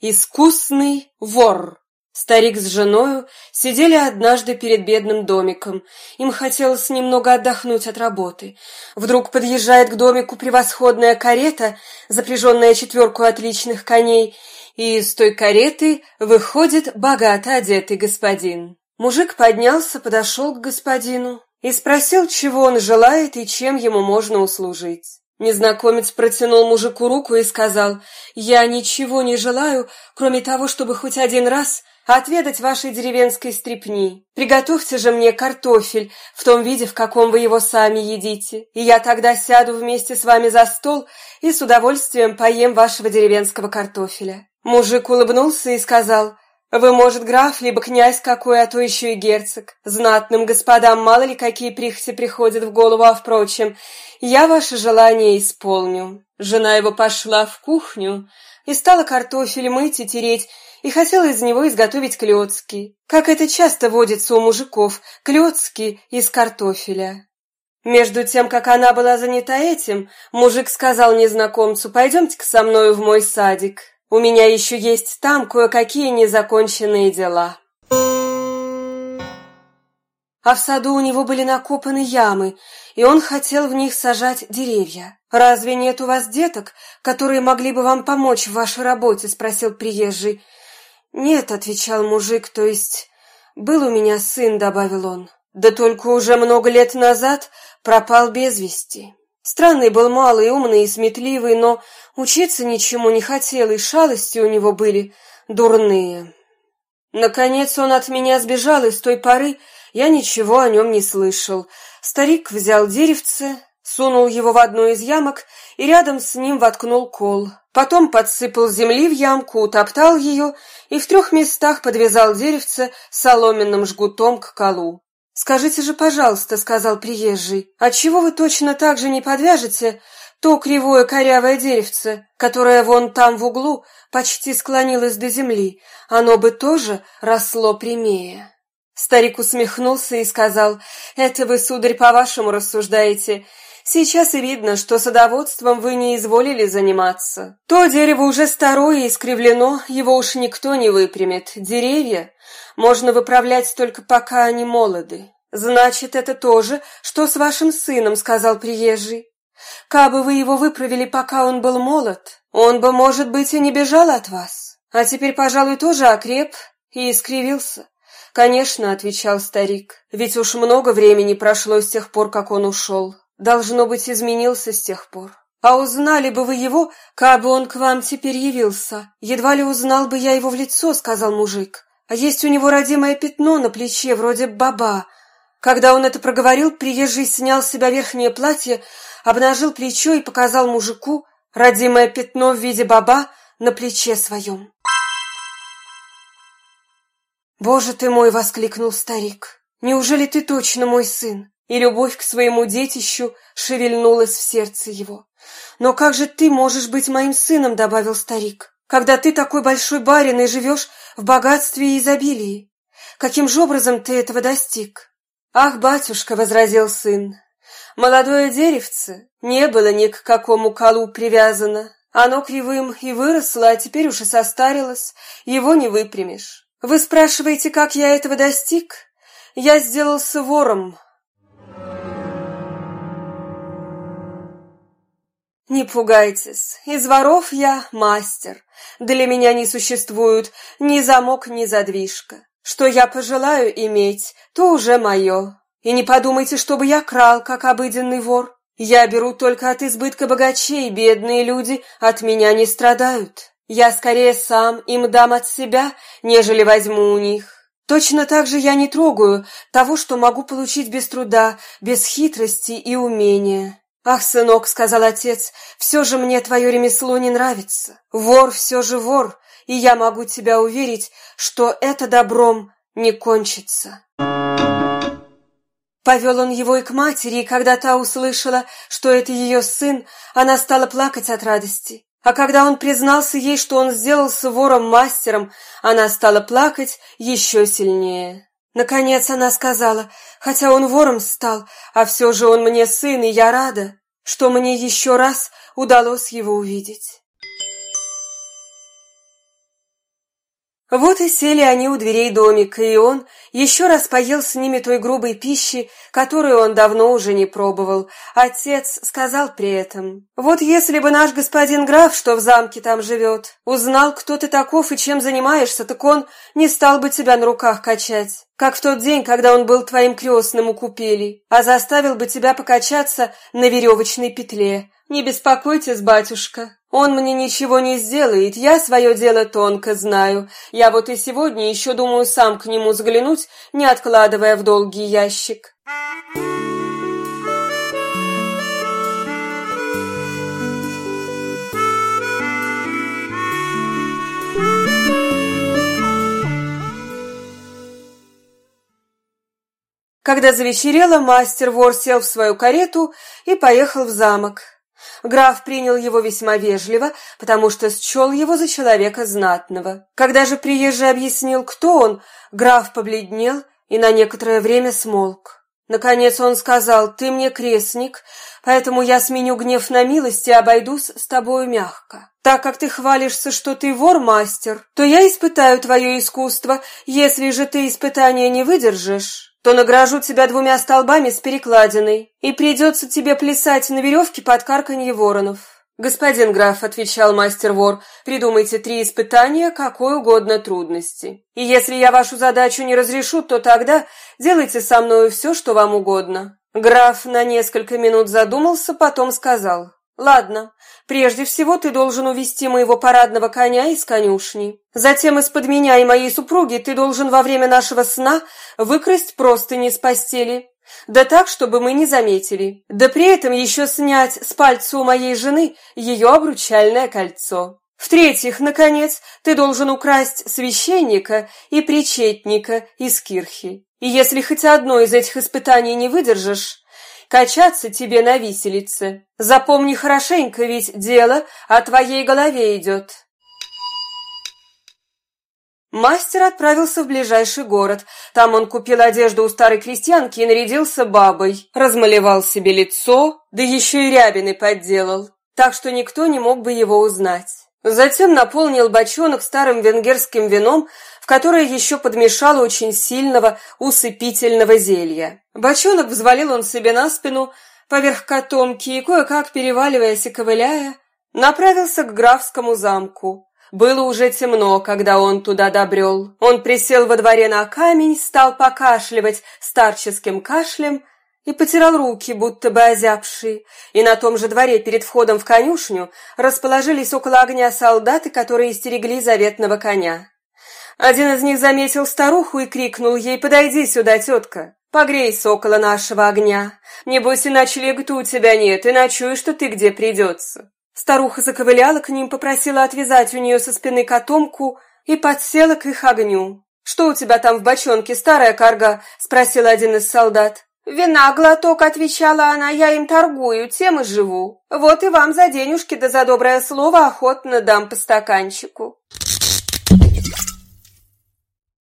Искусный вор. Старик с женою сидели однажды перед бедным домиком. Им хотелось немного отдохнуть от работы. Вдруг подъезжает к домику превосходная карета, запряженная четверку отличных коней, и из той кареты выходит богато одетый господин. Мужик поднялся, подошел к господину и спросил, чего он желает и чем ему можно услужить. Незнакомец протянул мужику руку и сказал, «Я ничего не желаю, кроме того, чтобы хоть один раз отведать вашей деревенской стрепни. Приготовьте же мне картофель в том виде, в каком вы его сами едите, и я тогда сяду вместе с вами за стол и с удовольствием поем вашего деревенского картофеля». Мужик улыбнулся и сказал, «Вы, может, граф, либо князь какой, а то еще и герцог. Знатным господам мало ли какие прихоти приходят в голову, а, впрочем, я ваше желание исполню». Жена его пошла в кухню и стала картофель мыть и тереть, и хотела из него изготовить клёцки, как это часто водится у мужиков, клёцки из картофеля. Между тем, как она была занята этим, мужик сказал незнакомцу, «Пойдемте-ка со мною в мой садик, у меня еще есть там кое-какие незаконченные дела». А в саду у него были накопаны ямы, и он хотел в них сажать деревья. «Разве нет у вас деток, которые могли бы вам помочь в вашей работе?» – спросил приезжий. «Нет», — отвечал мужик, — «то есть был у меня сын», — добавил он. «Да только уже много лет назад пропал без вести. Странный был малый, умный и сметливый, но учиться ничему не хотел, и шалости у него были дурные. Наконец он от меня сбежал, и с той поры я ничего о нем не слышал. Старик взял деревце, сунул его в одну из ямок и рядом с ним воткнул кол. Потом подсыпал земли в ямку, утоптал ее и в трех местах подвязал деревце соломенным жгутом к колу. «Скажите же, пожалуйста», — сказал приезжий, — «отчего вы точно так же не подвяжете то кривое корявое деревце, которое вон там в углу почти склонилось до земли, оно бы тоже росло прямее?» Старик усмехнулся и сказал, «Это вы, сударь, по-вашему рассуждаете. Сейчас и видно, что садоводством вы не изволили заниматься. То дерево уже старое и искривлено, его уж никто не выпрямит. Деревья можно выправлять только пока они молоды. Значит, это тоже, что с вашим сыном, сказал приезжий. Кабы вы его выправили, пока он был молод, он бы, может быть, и не бежал от вас. А теперь, пожалуй, тоже окреп и искривился. «Конечно», — отвечал старик, — «ведь уж много времени прошло с тех пор, как он ушел. Должно быть, изменился с тех пор. А узнали бы вы его, как бы он к вам теперь явился. Едва ли узнал бы я его в лицо, сказал мужик. А есть у него родимое пятно на плече, вроде баба. Когда он это проговорил, приезжий снял с себя верхнее платье, обнажил плечо и показал мужику родимое пятно в виде баба на плече своем. «Боже ты мой!» — воскликнул старик. «Неужели ты точно мой сын?» И любовь к своему детищу шевельнулась в сердце его. «Но как же ты можешь быть моим сыном?» — добавил старик. «Когда ты такой большой барин и живешь в богатстве и изобилии? Каким же образом ты этого достиг?» «Ах, батюшка!» — возразил сын. «Молодое деревце не было ни к какому колу привязано. Оно кривым и выросло, а теперь уж и состарилось. Его не выпрямишь. Вы спрашиваете, как я этого достиг? Я сделался вором, «Не пугайтесь, из воров я мастер. Для меня не существует ни замок, ни задвижка. Что я пожелаю иметь, то уже мое. И не подумайте, чтобы я крал, как обыденный вор. Я беру только от избытка богачей, бедные люди от меня не страдают. Я скорее сам им дам от себя, нежели возьму у них. Точно так же я не трогаю того, что могу получить без труда, без хитрости и умения. «Ах, сынок», — сказал отец, — «все же мне твое ремесло не нравится. Вор все же вор, и я могу тебя уверить, что это добром не кончится». Повел он его и к матери, и когда та услышала, что это ее сын, она стала плакать от радости. А когда он признался ей, что он сделался вором-мастером, она стала плакать еще сильнее. Наконец она сказала, хотя он вором стал, а все же он мне сын, и я рада, что мне еще раз удалось его увидеть. Вот и сели они у дверей домика, и он еще раз поел с ними той грубой пищи, которую он давно уже не пробовал. Отец сказал при этом, «Вот если бы наш господин граф, что в замке там живет, узнал, кто ты таков и чем занимаешься, так он не стал бы тебя на руках качать, как в тот день, когда он был твоим крестным у купели, а заставил бы тебя покачаться на веревочной петле. Не беспокойтесь, батюшка, он мне ничего не сделает, я свое дело тонко знаю. Я вот и сегодня еще думаю сам к нему заглянуть, не откладывая в долгий ящик. Когда завечерело, мастер вор сел в свою карету и поехал в замок. Граф принял его весьма вежливо, потому что счел его за человека знатного. Когда же приезжий объяснил, кто он, граф побледнел и на некоторое время смолк. Наконец он сказал, «Ты мне крестник, поэтому я сменю гнев на милость и обойдусь с тобою мягко. Так как ты хвалишься, что ты вор-мастер, то я испытаю твое искусство. Если же ты испытания не выдержишь, то награжу тебя двумя столбами с перекладиной, и придется тебе плясать на веревке под карканье воронов». «Господин граф», — отвечал мастер-вор, — «придумайте три испытания какой угодно трудности. И если я вашу задачу не разрешу, то тогда делайте со мною все, что вам угодно». Граф на несколько минут задумался, потом сказал, «Ладно, прежде всего ты должен увести моего парадного коня из конюшни. Затем из-под меня и моей супруги ты должен во время нашего сна выкрасть простыни с постели. Да так, чтобы мы не заметили. Да при этом еще снять с пальца у моей жены ее обручальное кольцо. В-третьих, наконец, ты должен украсть священника и причетника из кирхи. И если хоть одно из этих испытаний не выдержишь, качаться тебе на виселице. Запомни хорошенько, ведь дело о твоей голове идет. Мастер отправился в ближайший город. Там он купил одежду у старой крестьянки и нарядился бабой. Размалевал себе лицо, да еще и рябины подделал, так что никто не мог бы его узнать. Затем наполнил бочонок старым венгерским вином, в которое еще подмешало очень сильного усыпительного зелья. Бочонок взвалил он себе на спину поверх котомки и, кое-как переваливаясь и ковыляя, направился к графскому замку. Было уже темно, когда он туда добрел. Он присел во дворе на камень, стал покашливать старческим кашлем и потирал руки, будто бы озябшие. И на том же дворе перед входом в конюшню расположились около огня солдаты, которые истерегли заветного коня. Один из них заметил старуху и крикнул ей «Подойди сюда, тетка, погрейся около нашего огня. Небось, иначе легту у тебя нет, и ночуешь, что ты где придется». Старуха заковыляла к ним, попросила отвязать у нее со спины котомку и подсела к их огню. «Что у тебя там в бочонке, старая карга?» — спросил один из солдат. «Вина глоток», — отвечала она, — «я им торгую, тем и живу. Вот и вам за денежки да за доброе слово охотно дам по стаканчику».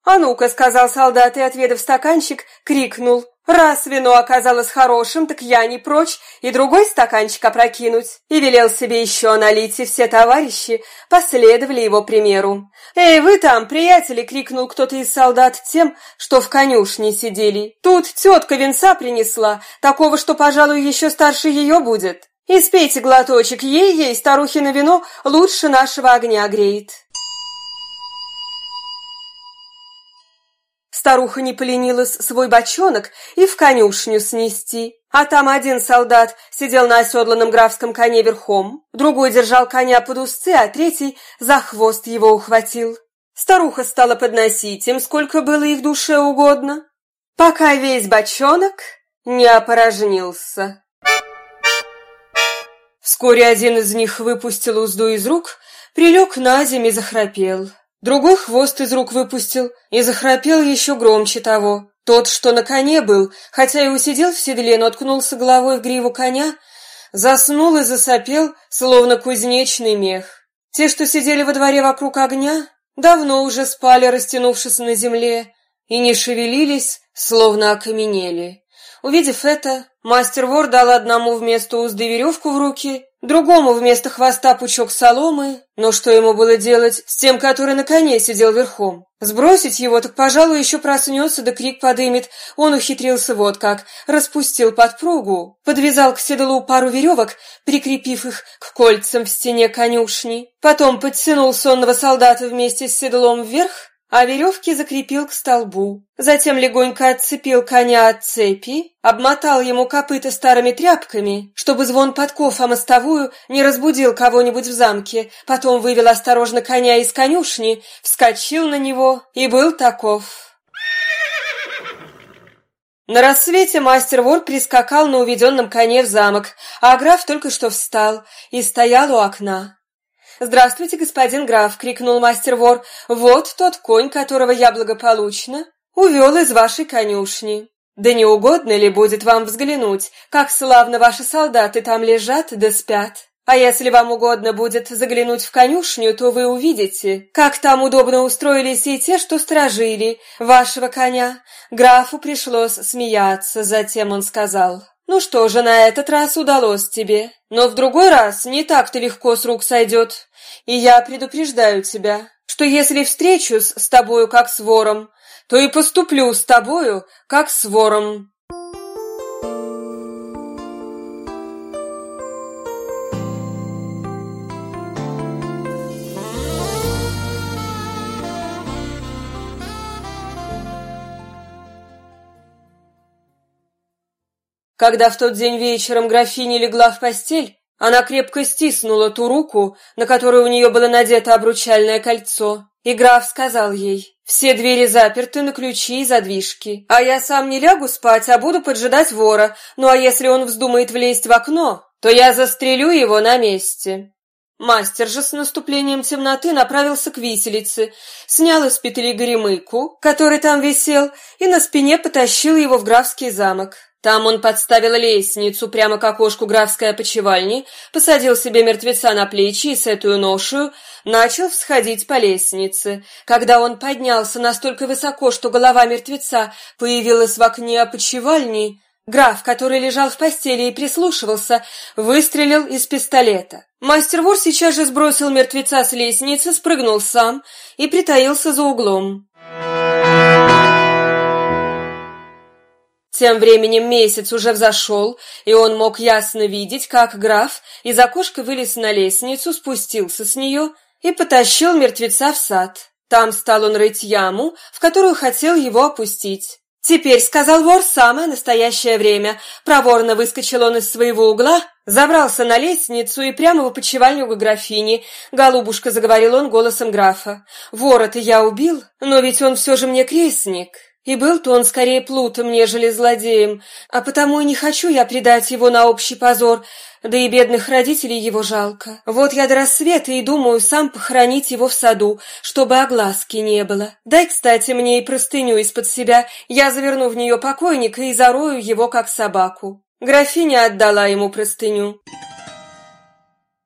«А ну-ка», — сказал солдат и, отведав стаканчик, крикнул. «Раз вино оказалось хорошим, так я не прочь и другой стаканчик опрокинуть». И велел себе еще налить, и все товарищи последовали его примеру. «Эй, вы там, приятели!» — крикнул кто-то из солдат тем, что в конюшне сидели. «Тут тетка венца принесла, такого, что, пожалуй, еще старше ее будет. И спейте глоточек, ей-ей, старухина вино лучше нашего огня греет». Старуха не поленилась свой бочонок и в конюшню снести. А там один солдат сидел на оседланном графском коне верхом, другой держал коня под узцы, а третий за хвост его ухватил. Старуха стала подносить им, сколько было их душе угодно, пока весь бочонок не опорожнился. Вскоре один из них выпустил узду из рук, прилег на землю и захрапел. Другой хвост из рук выпустил и захрапел еще громче того. Тот, что на коне был, хотя и усидел в седле, но ткнулся головой в гриву коня, заснул и засопел, словно кузнечный мех. Те, что сидели во дворе вокруг огня, давно уже спали, растянувшись на земле, и не шевелились, словно окаменели. Увидев это, мастер-вор дал одному вместо узды веревку в руки, другому вместо хвоста пучок соломы, но что ему было делать с тем, который на коне сидел верхом? Сбросить его, так, пожалуй, еще проснется, да крик подымет. Он ухитрился вот как, распустил подпругу, подвязал к седлу пару веревок, прикрепив их к кольцам в стене конюшни, потом подтянул сонного солдата вместе с седлом вверх, а веревки закрепил к столбу. Затем легонько отцепил коня от цепи, обмотал ему копыта старыми тряпками, чтобы звон подков о мостовую не разбудил кого-нибудь в замке, потом вывел осторожно коня из конюшни, вскочил на него и был таков. На рассвете мастер-вор прискакал на уведенном коне в замок, а граф только что встал и стоял у окна. «Здравствуйте, господин граф!» — крикнул мастер-вор. «Вот тот конь, которого я благополучно увел из вашей конюшни. Да не угодно ли будет вам взглянуть, как славно ваши солдаты там лежат да спят?» А если вам угодно будет заглянуть в конюшню, то вы увидите, как там удобно устроились и те, что сторожили вашего коня. Графу пришлось смеяться, затем он сказал, «Ну что же, на этот раз удалось тебе, но в другой раз не так-то легко с рук сойдет. И я предупреждаю тебя, что если встречусь с тобою как с вором, то и поступлю с тобою как с вором». Когда в тот день вечером графиня легла в постель, она крепко стиснула ту руку, на которую у нее было надето обручальное кольцо, и граф сказал ей, «Все двери заперты на ключи и задвижки, а я сам не лягу спать, а буду поджидать вора, ну а если он вздумает влезть в окно, то я застрелю его на месте». Мастер же с наступлением темноты направился к виселице, снял из петли горемыку, который там висел, и на спине потащил его в графский замок. Там он подставил лестницу прямо к окошку графской опочивальни, посадил себе мертвеца на плечи и с эту ношу начал всходить по лестнице. Когда он поднялся настолько высоко, что голова мертвеца появилась в окне опочивальни, граф, который лежал в постели и прислушивался, выстрелил из пистолета. Мастер вор сейчас же сбросил мертвеца с лестницы, спрыгнул сам и притаился за углом. Тем временем месяц уже взошел, и он мог ясно видеть, как граф из окошка вылез на лестницу, спустился с нее и потащил мертвеца в сад. Там стал он рыть яму, в которую хотел его опустить. «Теперь, — сказал вор, — самое настоящее время». Проворно выскочил он из своего угла, забрался на лестницу и прямо в опочивальню к графине. «Голубушка», — заговорил он голосом графа, — «вора-то я убил, но ведь он все же мне крестник». И был-то он скорее плутом, нежели злодеем, а потому и не хочу я предать его на общий позор, да и бедных родителей его жалко. Вот я до рассвета и думаю сам похоронить его в саду, чтобы огласки не было. Дай, кстати, мне и простыню из-под себя, я заверну в нее покойника и зарою его, как собаку». Графиня отдала ему простыню.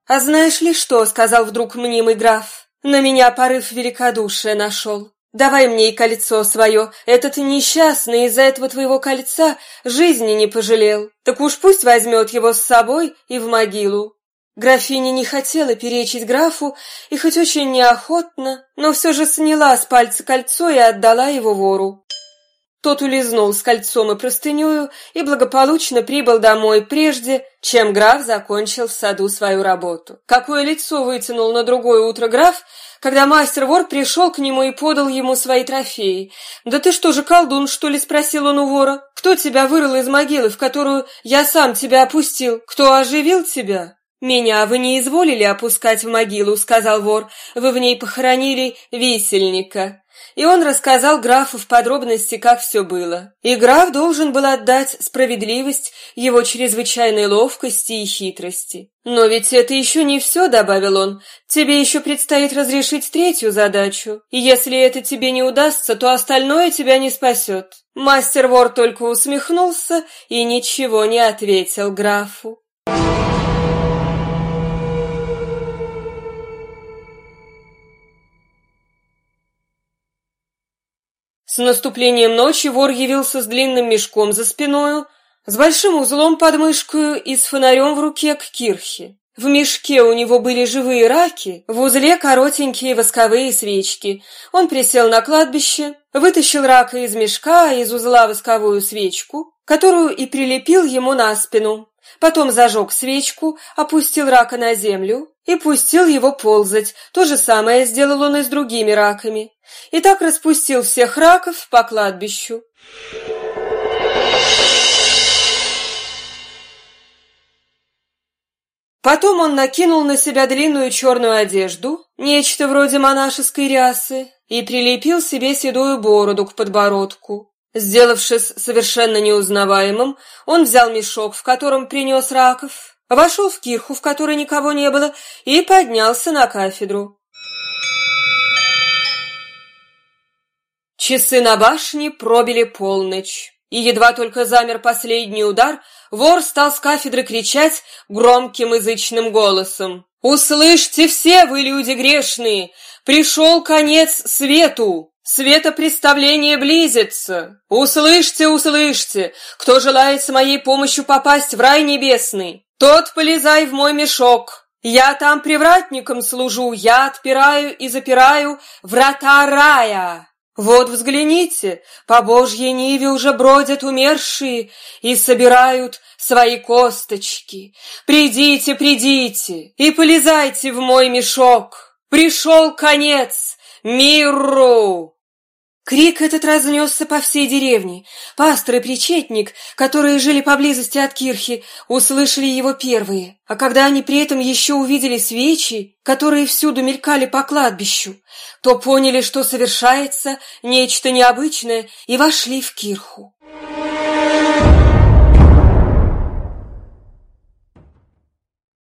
«А знаешь ли что?» — сказал вдруг мнимый граф. «На меня порыв великодушия нашел. Давай мне и кольцо свое. Этот несчастный из-за этого твоего кольца жизни не пожалел. Так уж пусть возьмет его с собой и в могилу. Графиня не хотела перечить графу, и хоть очень неохотно, но все же сняла с пальца кольцо и отдала его вору. Тот улизнул с кольцом и простынею и благополучно прибыл домой прежде, чем граф закончил в саду свою работу. Какое лицо вытянул на другое утро граф, когда мастер-вор пришел к нему и подал ему свои трофеи. «Да ты что же, колдун, что ли?» — спросил он у вора. «Кто тебя вырыл из могилы, в которую я сам тебя опустил? Кто оживил тебя?» «Меня вы не изволили опускать в могилу», — сказал вор. «Вы в ней похоронили висельника». И он рассказал графу в подробности, как все было. И граф должен был отдать справедливость его чрезвычайной ловкости и хитрости. «Но ведь это еще не все», — добавил он. «Тебе еще предстоит разрешить третью задачу. И если это тебе не удастся, то остальное тебя не спасет». Мастер-вор только усмехнулся и ничего не ответил графу. С наступлением ночи вор явился с длинным мешком за спиною, с большим узлом под мышкою и с фонарем в руке к кирхе. В мешке у него были живые раки, в узле коротенькие восковые свечки. Он присел на кладбище, вытащил рака из мешка, из узла восковую свечку, которую и прилепил ему на спину. Потом зажег свечку, опустил рака на землю и пустил его ползать. То же самое сделал он и с другими раками. И так распустил всех раков по кладбищу. Потом он накинул на себя длинную черную одежду, нечто вроде монашеской рясы, и прилепил себе седую бороду к подбородку. Сделавшись совершенно неузнаваемым, он взял мешок, в котором принес раков, вошел в кирху, в которой никого не было, и поднялся на кафедру. Часы на башне пробили полночь, и едва только замер последний удар, вор стал с кафедры кричать громким язычным голосом. «Услышьте все вы, люди грешные! Пришел конец свету! Светопреставление близится! Услышьте, услышьте! Кто желает с моей помощью попасть в рай небесный, тот полезай в мой мешок!» Я там привратником служу, я отпираю и запираю врата рая. Вот взгляните, по Божьей Ниве уже бродят умершие и собирают свои косточки. Придите, придите и полезайте в мой мешок. Пришел конец миру!» Крик этот разнесся по всей деревне. Пастор и причетник, которые жили поблизости от кирхи, услышали его первые. А когда они при этом еще увидели свечи, которые всюду мелькали по кладбищу, то поняли, что совершается нечто необычное, и вошли в кирху.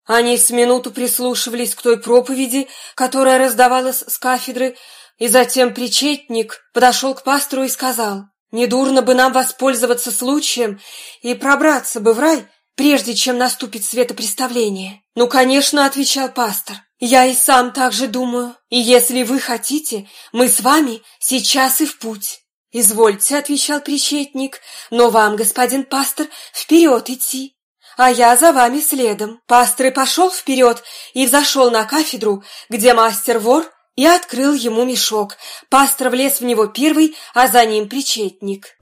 Они с минуту прислушивались к той проповеди, которая раздавалась с кафедры, и затем причетник подошел к пастору и сказал, «Недурно бы нам воспользоваться случаем и пробраться бы в рай, прежде чем наступит светопреставление». «Ну, конечно», — отвечал пастор, «я и сам так же думаю, и если вы хотите, мы с вами сейчас и в путь». «Извольте», — отвечал причетник, «но вам, господин пастор, вперед идти, а я за вами следом». Пастор и пошел вперед и взошел на кафедру, где мастер-вор я открыл ему мешок. Пастор влез в него первый, а за ним причетник.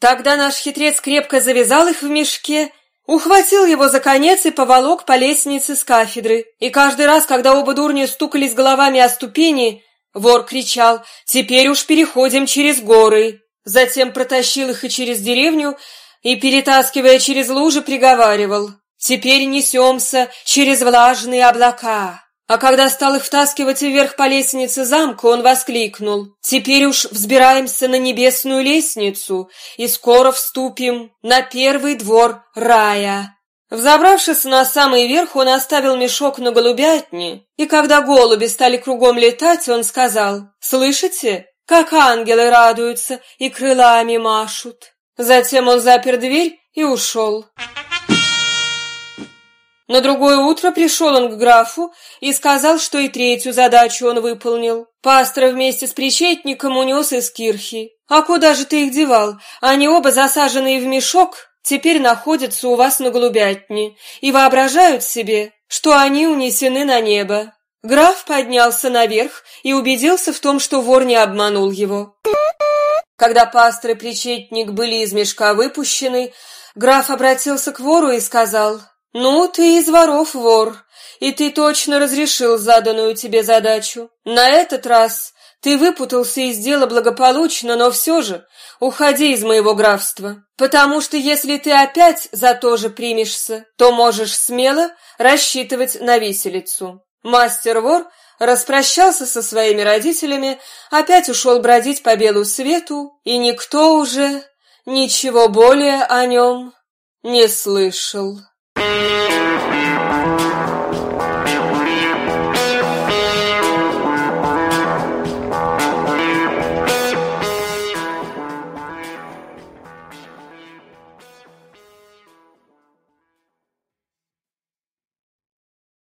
Тогда наш хитрец крепко завязал их в мешке, ухватил его за конец и поволок по лестнице с кафедры. И каждый раз, когда оба дурня стукались головами о ступени, вор кричал «Теперь уж переходим через горы». Затем протащил их и через деревню, и, перетаскивая через лужи, приговаривал «Теперь несемся через влажные облака». А когда стал их втаскивать вверх по лестнице замка, он воскликнул. «Теперь уж взбираемся на небесную лестницу и скоро вступим на первый двор рая». Взобравшись на самый верх, он оставил мешок на голубятне, и когда голуби стали кругом летать, он сказал, «Слышите, как ангелы радуются и крылами машут». Затем он запер дверь и ушел. На другое утро пришел он к графу и сказал, что и третью задачу он выполнил. Пастора вместе с причетником унес из кирхи. «А куда же ты их девал? Они оба засаженные в мешок, теперь находятся у вас на голубятне и воображают себе, что они унесены на небо». Граф поднялся наверх и убедился в том, что вор не обманул его. Когда пастор и причетник были из мешка выпущены, граф обратился к вору и сказал, «Ну, ты из воров вор, и ты точно разрешил заданную тебе задачу. На этот раз ты выпутался из дела благополучно, но все же уходи из моего графства, потому что если ты опять за то же примешься, то можешь смело рассчитывать на виселицу». Мастер-вор распрощался со своими родителями, опять ушел бродить по белу свету, и никто уже ничего более о нем не слышал.